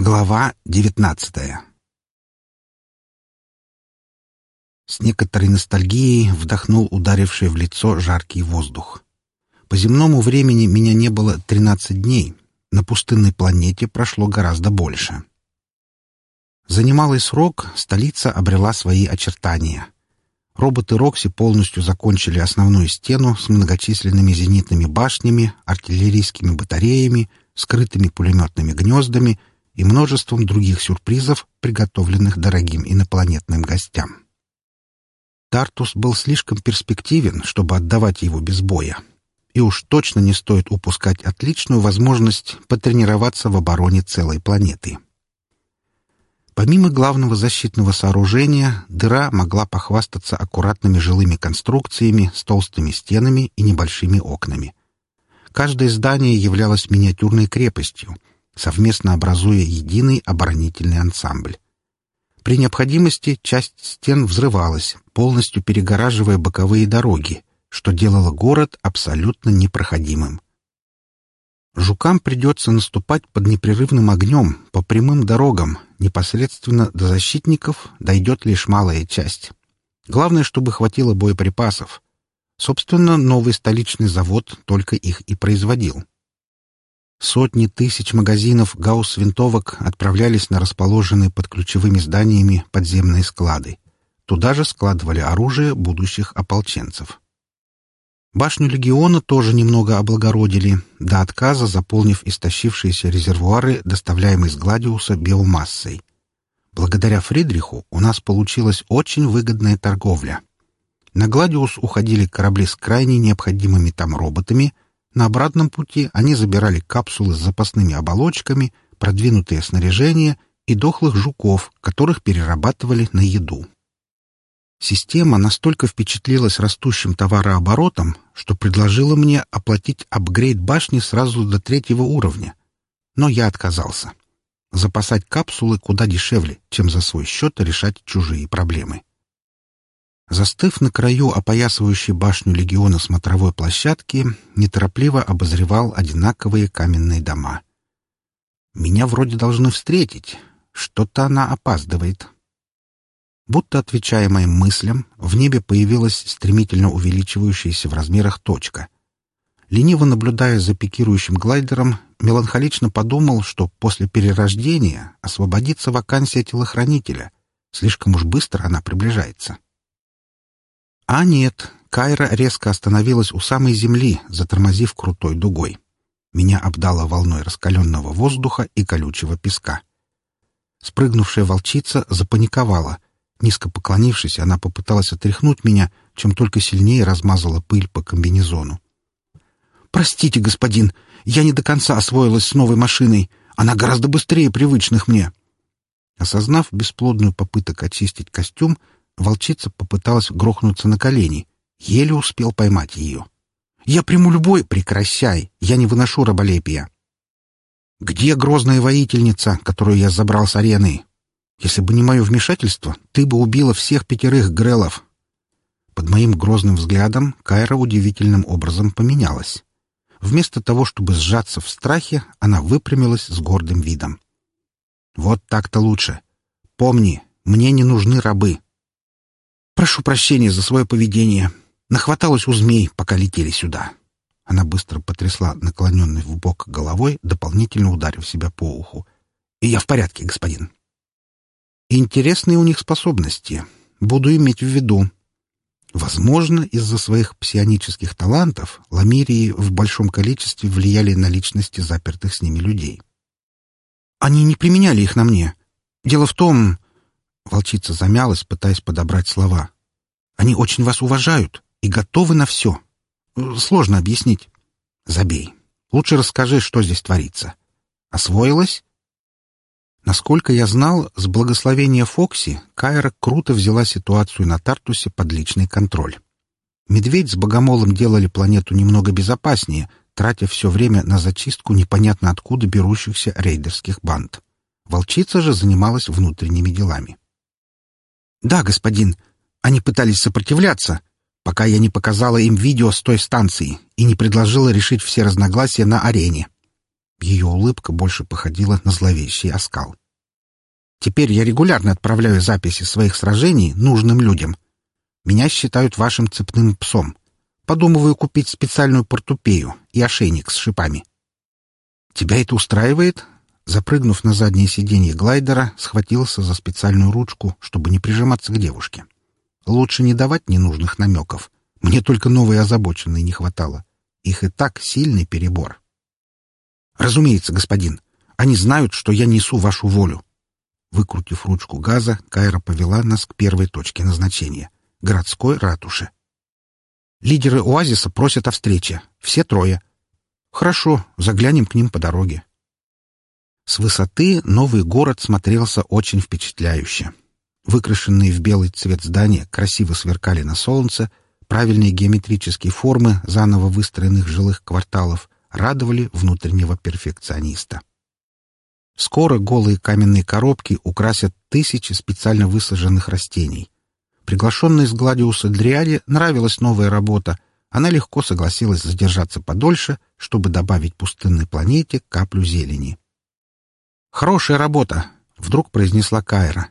Глава девятнадцатая С некоторой ностальгией вдохнул ударивший в лицо жаркий воздух. По земному времени меня не было тринадцать дней. На пустынной планете прошло гораздо больше. За немалый срок столица обрела свои очертания. Роботы Рокси полностью закончили основную стену с многочисленными зенитными башнями, артиллерийскими батареями, скрытыми пулеметными гнездами — и множеством других сюрпризов, приготовленных дорогим инопланетным гостям. Тартус был слишком перспективен, чтобы отдавать его без боя. И уж точно не стоит упускать отличную возможность потренироваться в обороне целой планеты. Помимо главного защитного сооружения, дыра могла похвастаться аккуратными жилыми конструкциями с толстыми стенами и небольшими окнами. Каждое здание являлось миниатюрной крепостью — совместно образуя единый оборонительный ансамбль. При необходимости часть стен взрывалась, полностью перегораживая боковые дороги, что делало город абсолютно непроходимым. Жукам придется наступать под непрерывным огнем по прямым дорогам, непосредственно до защитников дойдет лишь малая часть. Главное, чтобы хватило боеприпасов. Собственно, новый столичный завод только их и производил. Сотни тысяч магазинов гаусс-винтовок отправлялись на расположенные под ключевыми зданиями подземные склады. Туда же складывали оружие будущих ополченцев. Башню легиона тоже немного облагородили, до отказа заполнив истощившиеся резервуары, доставляемые с Гладиуса биомассой. Благодаря Фридриху у нас получилась очень выгодная торговля. На Гладиус уходили корабли с крайне необходимыми там роботами — на обратном пути они забирали капсулы с запасными оболочками, продвинутые снаряжения и дохлых жуков, которых перерабатывали на еду. Система настолько впечатлилась растущим товарооборотом, что предложила мне оплатить апгрейд башни сразу до третьего уровня. Но я отказался. Запасать капсулы куда дешевле, чем за свой счет решать чужие проблемы. Застыв на краю опоясывающей башню легиона смотровой площадки, неторопливо обозревал одинаковые каменные дома. «Меня вроде должны встретить. Что-то она опаздывает». Будто отвечая моим мыслям, в небе появилась стремительно увеличивающаяся в размерах точка. Лениво наблюдая за пикирующим глайдером, меланхолично подумал, что после перерождения освободится вакансия телохранителя. Слишком уж быстро она приближается. А нет, Кайра резко остановилась у самой земли, затормозив крутой дугой. Меня обдало волной раскаленного воздуха и колючего песка. Спрыгнувшая волчица запаниковала. Низко поклонившись, она попыталась отряхнуть меня, чем только сильнее размазала пыль по комбинезону. «Простите, господин, я не до конца освоилась с новой машиной. Она гораздо быстрее привычных мне». Осознав бесплодную попыток очистить костюм, Волчица попыталась грохнуться на колени. Еле успел поймать ее. «Я приму любой...» «Прекращай! Я не выношу раболепия!» «Где грозная воительница, которую я забрал с арены? Если бы не мое вмешательство, ты бы убила всех пятерых грелов!» Под моим грозным взглядом Кайра удивительным образом поменялась. Вместо того, чтобы сжаться в страхе, она выпрямилась с гордым видом. «Вот так-то лучше. Помни, мне не нужны рабы. Прошу прощения за свое поведение. Нахваталась у змей, пока летели сюда. Она быстро потрясла наклоненной в бок головой, дополнительно ударив себя по уху. И я в порядке, господин. Интересные у них способности. Буду иметь в виду. Возможно, из-за своих псионических талантов ламирии в большом количестве влияли на личности запертых с ними людей. Они не применяли их на мне. Дело в том, Волчица замялась, пытаясь подобрать слова. «Они очень вас уважают и готовы на все. Сложно объяснить. Забей. Лучше расскажи, что здесь творится. Освоилась?» Насколько я знал, с благословения Фокси Кайра круто взяла ситуацию на Тартусе под личный контроль. Медведь с Богомолом делали планету немного безопаснее, тратя все время на зачистку непонятно откуда берущихся рейдерских банд. Волчица же занималась внутренними делами. «Да, господин. Они пытались сопротивляться, пока я не показала им видео с той станции и не предложила решить все разногласия на арене. Ее улыбка больше походила на зловещий оскал. «Теперь я регулярно отправляю записи своих сражений нужным людям. Меня считают вашим цепным псом. Подумываю купить специальную портупею и ошейник с шипами». «Тебя это устраивает?» Запрыгнув на заднее сиденье глайдера, схватился за специальную ручку, чтобы не прижиматься к девушке. Лучше не давать ненужных намеков. Мне только новой озабоченной не хватало. Их и так сильный перебор. «Разумеется, господин. Они знают, что я несу вашу волю». Выкрутив ручку газа, Кайра повела нас к первой точке назначения — городской ратуше. «Лидеры оазиса просят о встрече. Все трое. Хорошо, заглянем к ним по дороге». С высоты новый город смотрелся очень впечатляюще. Выкрашенные в белый цвет здания красиво сверкали на солнце, правильные геометрические формы заново выстроенных жилых кварталов радовали внутреннего перфекциониста. Скоро голые каменные коробки украсят тысячи специально высаженных растений. Приглашенной с Гладиуса Дриаде нравилась новая работа. Она легко согласилась задержаться подольше, чтобы добавить пустынной планете каплю зелени. «Хорошая работа!» — вдруг произнесла Кайра.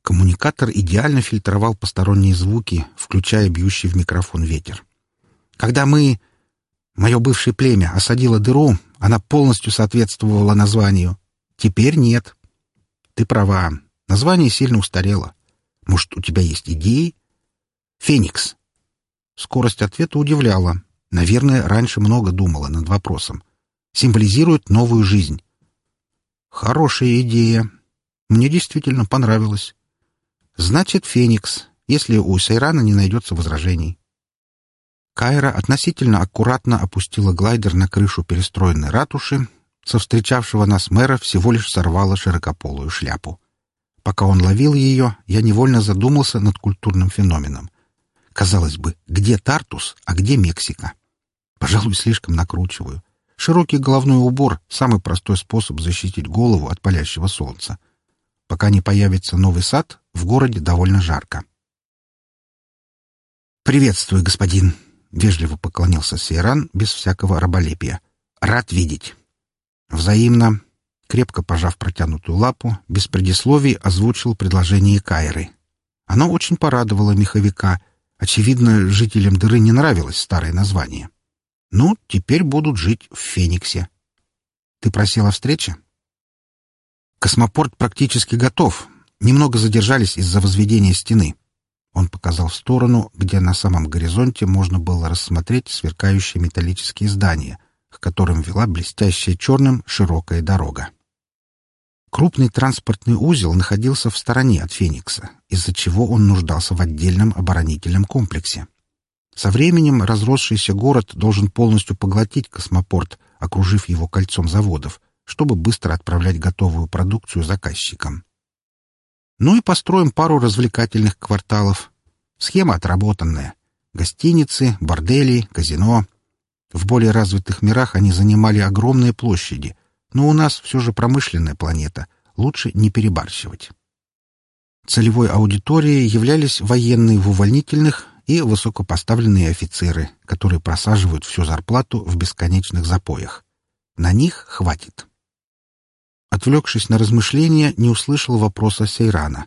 Коммуникатор идеально фильтровал посторонние звуки, включая бьющий в микрофон ветер. Когда мы... Мое бывшее племя осадило дыру, она полностью соответствовала названию. Теперь нет. Ты права. Название сильно устарело. Может, у тебя есть идеи? Феникс. Скорость ответа удивляла. Наверное, раньше много думала над вопросом. Символизирует новую жизнь. Хорошая идея. Мне действительно понравилось. Значит, Феникс, если у Сейрана не найдется возражений. Кайра относительно аккуратно опустила глайдер на крышу перестроенной ратуши, со встречавшего нас мэра всего лишь сорвала широкополую шляпу. Пока он ловил ее, я невольно задумался над культурным феноменом. Казалось бы, где Тартус, а где Мексика? Пожалуй, слишком накручиваю. Широкий головной убор — самый простой способ защитить голову от палящего солнца. Пока не появится новый сад, в городе довольно жарко. «Приветствую, господин!» — вежливо поклонился Сейран без всякого раболепия. «Рад видеть!» Взаимно, крепко пожав протянутую лапу, без предисловий озвучил предложение Кайры. Оно очень порадовало меховика. Очевидно, жителям дыры не нравилось старое название. «Ну, теперь будут жить в Фениксе». «Ты просил о встрече?» Космопорт практически готов. Немного задержались из-за возведения стены. Он показал в сторону, где на самом горизонте можно было рассмотреть сверкающие металлические здания, к которым вела блестящая черным широкая дорога. Крупный транспортный узел находился в стороне от Феникса, из-за чего он нуждался в отдельном оборонительном комплексе. Со временем разросшийся город должен полностью поглотить космопорт, окружив его кольцом заводов, чтобы быстро отправлять готовую продукцию заказчикам. Ну и построим пару развлекательных кварталов. Схема отработанная. Гостиницы, бордели, казино. В более развитых мирах они занимали огромные площади, но у нас все же промышленная планета. Лучше не перебарщивать. Целевой аудиторией являлись военные в увольнительных и высокопоставленные офицеры, которые просаживают всю зарплату в бесконечных запоях. На них хватит. Отвлекшись на размышления, не услышал вопроса Сейрана.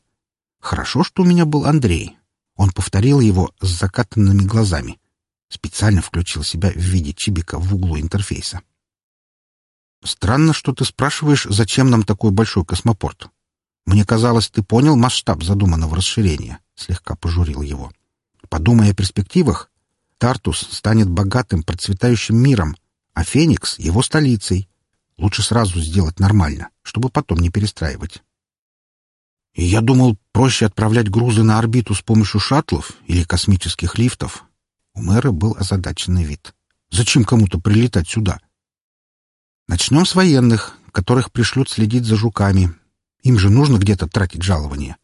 «Хорошо, что у меня был Андрей». Он повторил его с закатанными глазами. Специально включил себя в виде чибика в углу интерфейса. «Странно, что ты спрашиваешь, зачем нам такой большой космопорт. Мне казалось, ты понял масштаб задуманного расширения», — слегка пожурил его. «Подумай о перспективах. Тартус станет богатым, процветающим миром, а Феникс — его столицей. Лучше сразу сделать нормально, чтобы потом не перестраивать. И я думал, проще отправлять грузы на орбиту с помощью шаттлов или космических лифтов. У мэра был озадаченный вид. Зачем кому-то прилетать сюда? Начнем с военных, которых пришлют следить за жуками. Им же нужно где-то тратить жалования.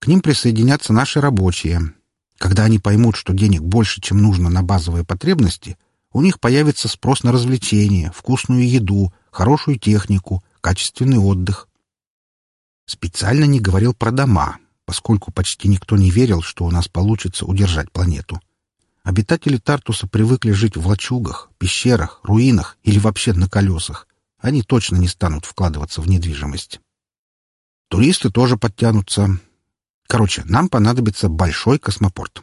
К ним присоединятся наши рабочие. Когда они поймут, что денег больше, чем нужно на базовые потребности, у них появится спрос на развлечения, вкусную еду, хорошую технику, качественный отдых. Специально не говорил про дома, поскольку почти никто не верил, что у нас получится удержать планету. Обитатели Тартуса привыкли жить в лачугах, пещерах, руинах или вообще на колесах. Они точно не станут вкладываться в недвижимость. Туристы тоже подтянутся. Короче, нам понадобится большой космопорт.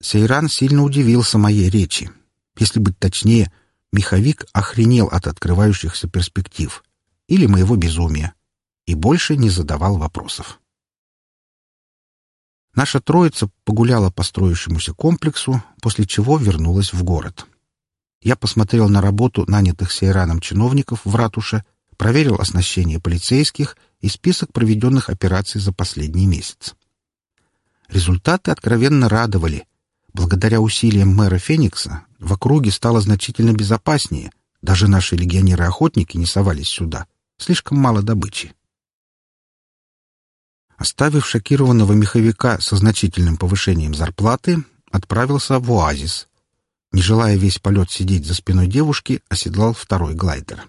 Сейран сильно удивился моей речи. Если быть точнее, меховик охренел от открывающихся перспектив или моего безумия и больше не задавал вопросов. Наша троица погуляла по строящемуся комплексу, после чего вернулась в город. Я посмотрел на работу нанятых Сейраном чиновников в ратуше, проверил оснащение полицейских и список проведенных операций за последний месяц. Результаты откровенно радовали. Благодаря усилиям мэра Феникса в округе стало значительно безопаснее. Даже наши легионеры-охотники не совались сюда. Слишком мало добычи. Оставив шокированного меховика со значительным повышением зарплаты, отправился в оазис. Не желая весь полет сидеть за спиной девушки, оседлал второй глайдер.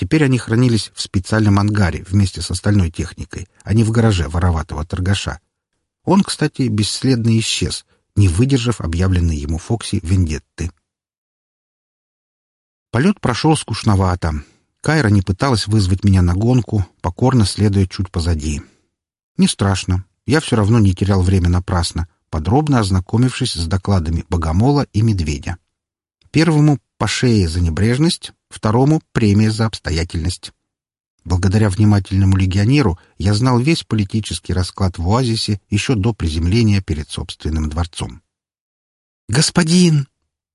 Теперь они хранились в специальном ангаре вместе с остальной техникой, а не в гараже вороватого торгаша. Он, кстати, бесследно исчез, не выдержав объявленной ему Фокси вендетты. Полет прошел скучновато. Кайра не пыталась вызвать меня на гонку, покорно следуя чуть позади. Не страшно. Я все равно не терял время напрасно, подробно ознакомившись с докладами Богомола и Медведя. Первому — по шее за небрежность, второму — премия за обстоятельность. Благодаря внимательному легионеру я знал весь политический расклад в оазисе еще до приземления перед собственным дворцом. «Господин!»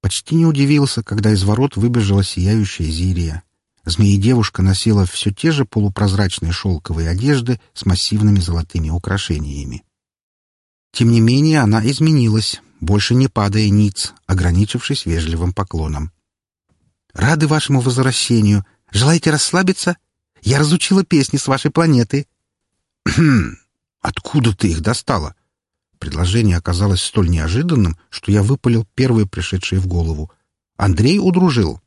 Почти не удивился, когда из ворот выбежала сияющая Зирия. Змеи-девушка носила все те же полупрозрачные шелковые одежды с массивными золотыми украшениями. Тем не менее она изменилась, больше не падая ниц, ограничившись вежливым поклоном. «Рады вашему возвращению. Желаете расслабиться? Я разучила песни с вашей планеты». «Хм, откуда ты их достала?» Предложение оказалось столь неожиданным, что я выпалил первые пришедшие в голову. «Андрей удружил».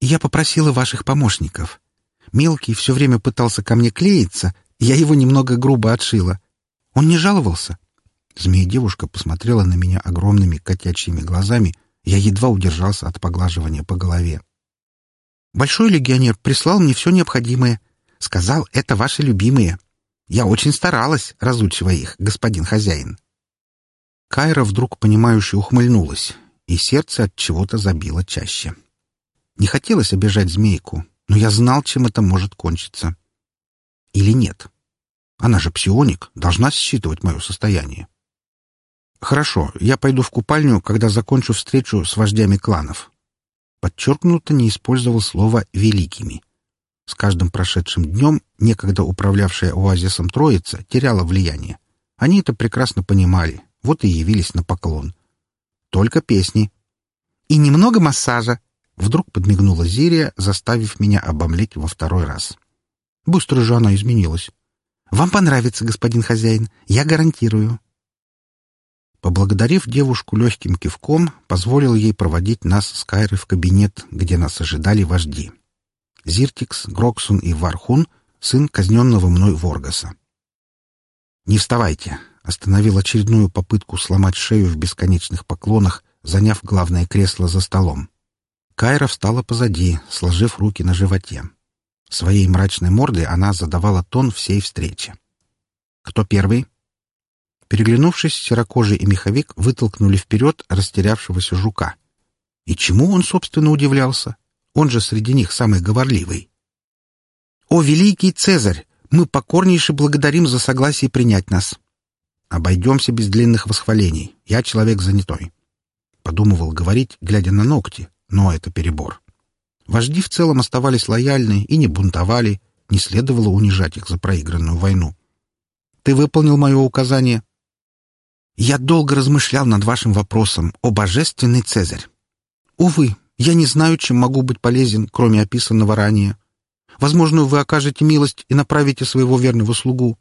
Я попросила ваших помощников. Мелкий все время пытался ко мне клеиться, я его немного грубо отшила. Он не жаловался. Змея-девушка посмотрела на меня огромными котячьими глазами, я едва удержался от поглаживания по голове. Большой легионер прислал мне все необходимое. Сказал, это ваши любимые. Я очень старалась, разучивая их, господин хозяин. Кайра вдруг понимающе ухмыльнулась, и сердце от чего-то забило чаще. Не хотелось обижать змейку, но я знал, чем это может кончиться. Или нет. Она же псионик, должна считывать мое состояние. Хорошо, я пойду в купальню, когда закончу встречу с вождями кланов. Подчеркнуто не использовал слово «великими». С каждым прошедшим днем некогда управлявшая оазисом троица теряла влияние. Они это прекрасно понимали, вот и явились на поклон. Только песни. «И немного массажа», Вдруг подмигнула Зирия, заставив меня обомлеть во второй раз. Быстро же она изменилась. «Вам понравится, господин хозяин, я гарантирую». Поблагодарив девушку легким кивком, позволил ей проводить нас с Кайрой в кабинет, где нас ожидали вожди. Зиртикс, Гроксун и Вархун — сын казненного мной Воргаса. «Не вставайте!» — остановил очередную попытку сломать шею в бесконечных поклонах, заняв главное кресло за столом. Кайра встала позади, сложив руки на животе. Своей мрачной мордой она задавала тон всей встрече. «Кто первый?» Переглянувшись, серокожий и меховик вытолкнули вперед растерявшегося жука. И чему он, собственно, удивлялся? Он же среди них самый говорливый. «О, великий Цезарь! Мы покорнейше благодарим за согласие принять нас!» «Обойдемся без длинных восхвалений. Я человек занятой». Подумывал говорить, глядя на ногти, но это перебор. Вожди в целом оставались лояльны и не бунтовали, не следовало унижать их за проигранную войну. Ты выполнил мое указание? Я долго размышлял над вашим вопросом, о божественный Цезарь. Увы, я не знаю, чем могу быть полезен, кроме описанного ранее. Возможно, вы окажете милость и направите своего верного слугу.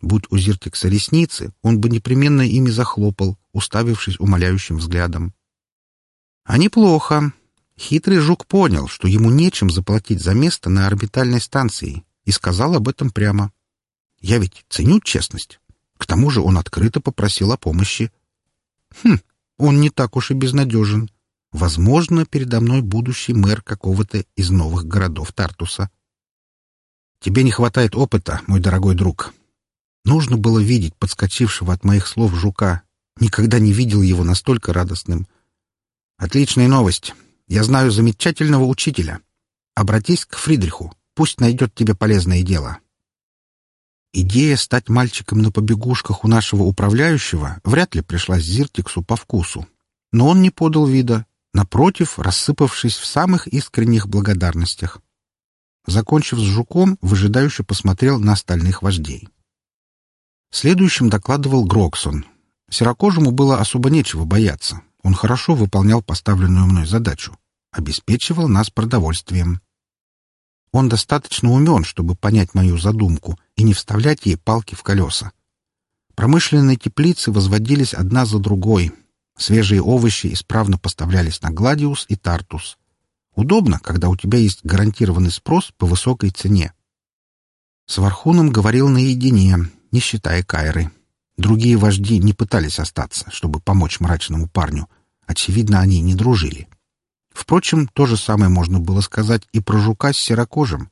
Будь у Зиртекса ресницы, он бы непременно ими захлопал, уставившись умоляющим взглядом. А неплохо. Хитрый жук понял, что ему нечем заплатить за место на орбитальной станции, и сказал об этом прямо. Я ведь ценю честность. К тому же он открыто попросил о помощи. Хм, он не так уж и безнадежен. Возможно, передо мной будущий мэр какого-то из новых городов Тартуса. Тебе не хватает опыта, мой дорогой друг. Нужно было видеть подскочившего от моих слов жука. Никогда не видел его настолько радостным. Отличная новость. Я знаю замечательного учителя. Обратись к Фридриху. Пусть найдет тебе полезное дело. Идея стать мальчиком на побегушках у нашего управляющего вряд ли пришлась Зиртиксу по вкусу. Но он не подал вида, напротив, рассыпавшись в самых искренних благодарностях. Закончив с жуком, выжидающе посмотрел на остальных вождей. Следующим докладывал Гроксон. Серокожему было особо нечего бояться. Он хорошо выполнял поставленную мной задачу. Обеспечивал нас продовольствием. Он достаточно умен, чтобы понять мою задумку и не вставлять ей палки в колеса. Промышленные теплицы возводились одна за другой, Свежие овощи исправно поставлялись на Гладиус и Тартус. Удобно, когда у тебя есть гарантированный спрос по высокой цене. С Вархуном говорил наедине, не считая Кайры. Другие вожди не пытались остаться, чтобы помочь мрачному парню. Очевидно, они не дружили. Впрочем, то же самое можно было сказать и про жука с серокожим.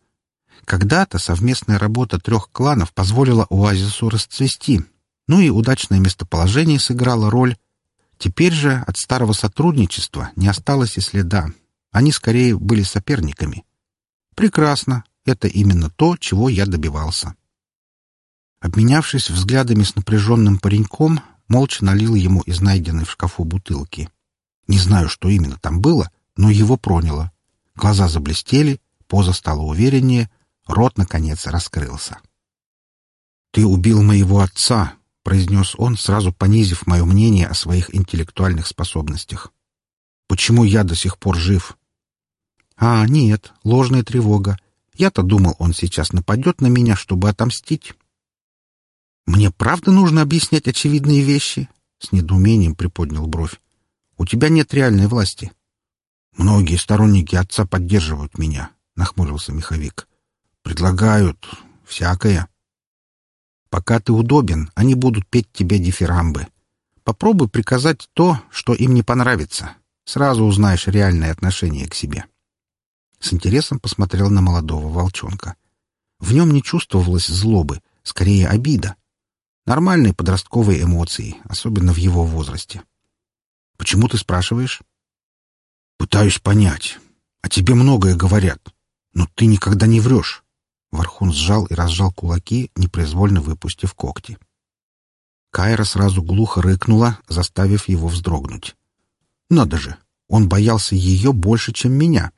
Когда-то совместная работа трех кланов позволила оазису расцвести, ну и удачное местоположение сыграло роль, Теперь же от старого сотрудничества не осталось и следа. Они скорее были соперниками. Прекрасно. Это именно то, чего я добивался. Обменявшись взглядами с напряженным пареньком, молча налил ему из найденной в шкафу бутылки. Не знаю, что именно там было, но его проняло. Глаза заблестели, поза стала увереннее, рот, наконец, раскрылся. «Ты убил моего отца!» — произнес он, сразу понизив мое мнение о своих интеллектуальных способностях. «Почему я до сих пор жив?» «А, нет, ложная тревога. Я-то думал, он сейчас нападет на меня, чтобы отомстить». «Мне правда нужно объяснять очевидные вещи?» — с недоумением приподнял бровь. «У тебя нет реальной власти». «Многие сторонники отца поддерживают меня», — нахмурился меховик. «Предлагают всякое». Пока ты удобен, они будут петь тебе дифирамбы. Попробуй приказать то, что им не понравится. Сразу узнаешь реальное отношение к себе. С интересом посмотрел на молодого волчонка. В нем не чувствовалось злобы, скорее обида. Нормальные подростковые эмоции, особенно в его возрасте. «Почему ты спрашиваешь?» «Пытаюсь понять. О тебе многое говорят, но ты никогда не врешь. Вархун сжал и разжал кулаки, непроизвольно выпустив когти. Кайра сразу глухо рыкнула, заставив его вздрогнуть. «Надо же! Он боялся ее больше, чем меня.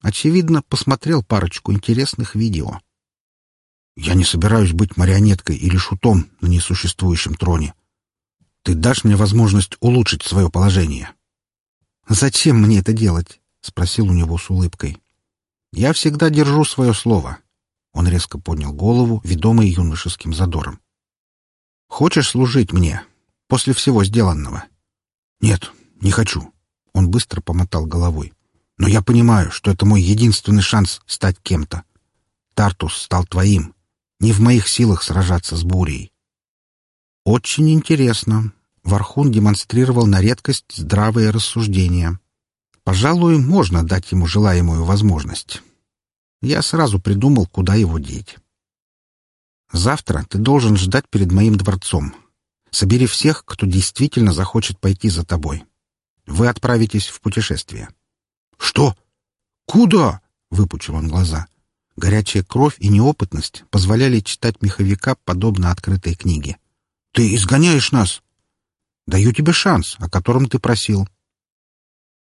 Очевидно, посмотрел парочку интересных видео. Я не собираюсь быть марионеткой или шутом на несуществующем троне. Ты дашь мне возможность улучшить свое положение?» «Зачем мне это делать?» — спросил у него с улыбкой. «Я всегда держу свое слово, он резко поднял голову, ведомый юношеским задором. «Хочешь служить мне после всего сделанного?» «Нет, не хочу». Он быстро помотал головой. «Но я понимаю, что это мой единственный шанс стать кем-то. Тартус стал твоим. Не в моих силах сражаться с бурей». «Очень интересно». Вархун демонстрировал на редкость здравые рассуждения. «Пожалуй, можно дать ему желаемую возможность». Я сразу придумал, куда его деть. Завтра ты должен ждать перед моим дворцом. Собери всех, кто действительно захочет пойти за тобой. Вы отправитесь в путешествие. Что? Куда? выпучил он глаза. Горячая кровь и неопытность позволяли читать меховика подобно открытой книге. Ты изгоняешь нас. Даю тебе шанс, о котором ты просил.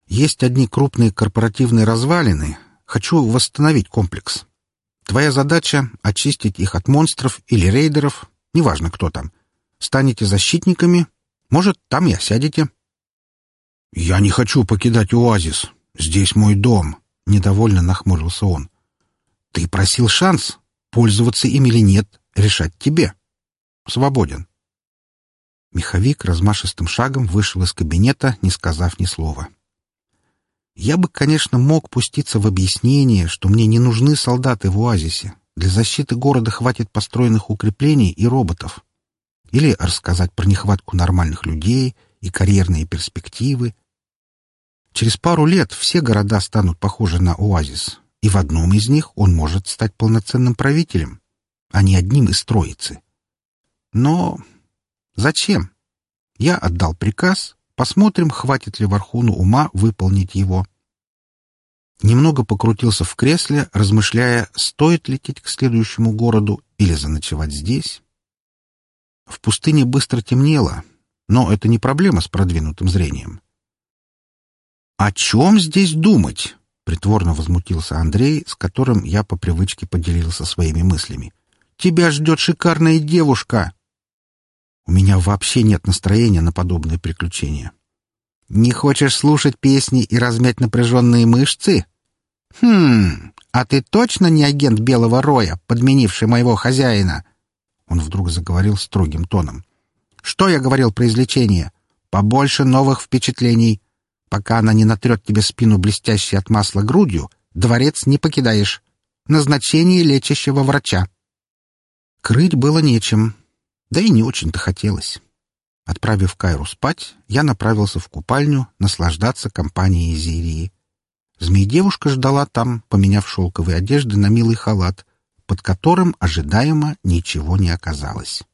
Есть одни крупные корпоративные развалины, Хочу восстановить комплекс. Твоя задача — очистить их от монстров или рейдеров, неважно кто там. Станете защитниками, может, там и осядете. — Я не хочу покидать оазис. Здесь мой дом, — недовольно нахмурился он. — Ты просил шанс. Пользоваться им или нет, решать тебе. Свободен. Меховик размашистым шагом вышел из кабинета, не сказав ни слова. — я бы, конечно, мог пуститься в объяснение, что мне не нужны солдаты в оазисе. Для защиты города хватит построенных укреплений и роботов. Или рассказать про нехватку нормальных людей и карьерные перспективы. Через пару лет все города станут похожи на оазис, и в одном из них он может стать полноценным правителем, а не одним из троицы. Но зачем? Я отдал приказ, посмотрим, хватит ли Вархуну ума выполнить его. Немного покрутился в кресле, размышляя, стоит лететь к следующему городу или заночевать здесь. В пустыне быстро темнело, но это не проблема с продвинутым зрением. «О чем здесь думать?» — притворно возмутился Андрей, с которым я по привычке поделился своими мыслями. «Тебя ждет шикарная девушка!» У меня вообще нет настроения на подобные приключения. «Не хочешь слушать песни и размять напряженные мышцы?» «Хм, а ты точно не агент Белого Роя, подменивший моего хозяина?» Он вдруг заговорил строгим тоном. «Что я говорил про излечение? Побольше новых впечатлений. Пока она не натрет тебе спину блестящей от масла грудью, дворец не покидаешь. Назначение лечащего врача. Крыть было нечем, да и не очень-то хотелось. Отправив Кайру спать, я направился в купальню наслаждаться компанией Зирии. Змей-девушка ждала там, поменяв шелковые одежды на милый халат, под которым ожидаемо ничего не оказалось.